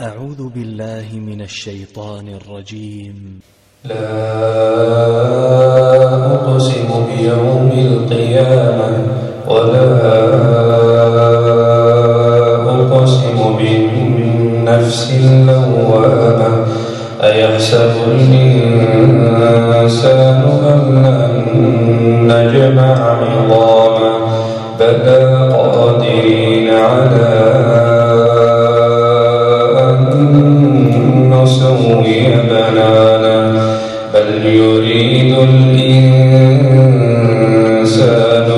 أعوذ بالله من الشيطان الرجيم. لا أقسم بيوم القيامة ولا أقسم بالنفس اللوامة. أيحسب الإنسان أن نجمع عظاما؟ بلى قادرين على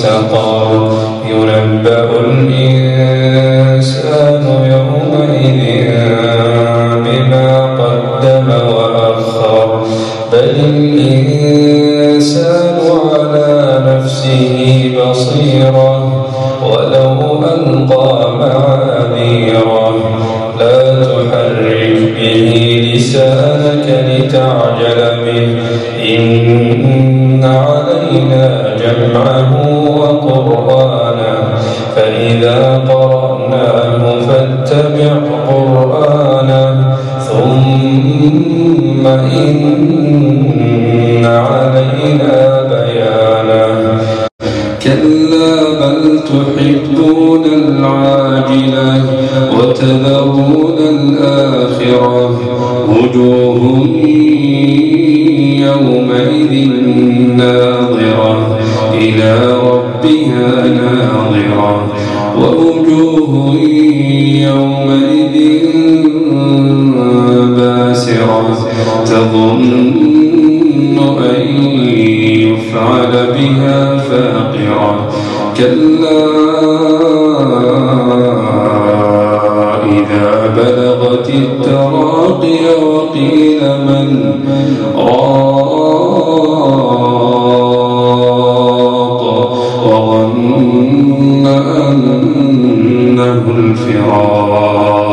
المستقر ينبأ الإنسان يومئذ بما قدم وأخر. بل الإنسان على نفسه بصيرا ولو ألقى معاذيرا لا تحرك به لسانك لتعجل به. إن فإذا قرأناه فاتبع قرآنه ثم إن علينا بيانه. كلا بل تحبون العاجلة وتذرون الآخرة وجوه يومئذ ناظرة إلى ناظرة. ووجوه يومئذ باسرة. تظن أن يفعل بها فاقرة. كلا إذا بلغت التراقي وقيل من؟ راق أنه الفراق.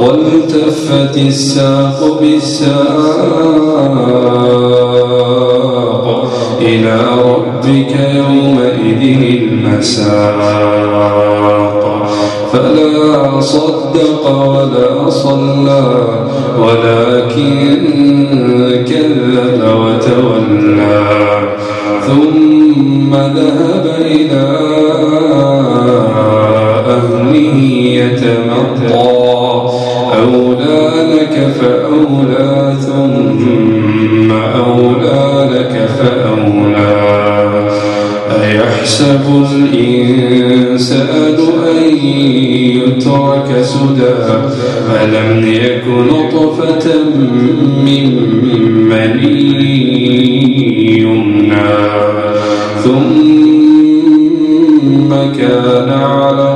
والتفت الساق بالساق إلى ربك يومئذ المساق. فلا صدق ولا صلى ولكن كذب وتولى. ثم ذهب إلى يتمطى. أولى لك فأولى ثم أولى لك فأولى. أيحسب الإنسان أن يترك سدى؟ ألم يك نطفة من مني يمنى؟ ثم كان علقة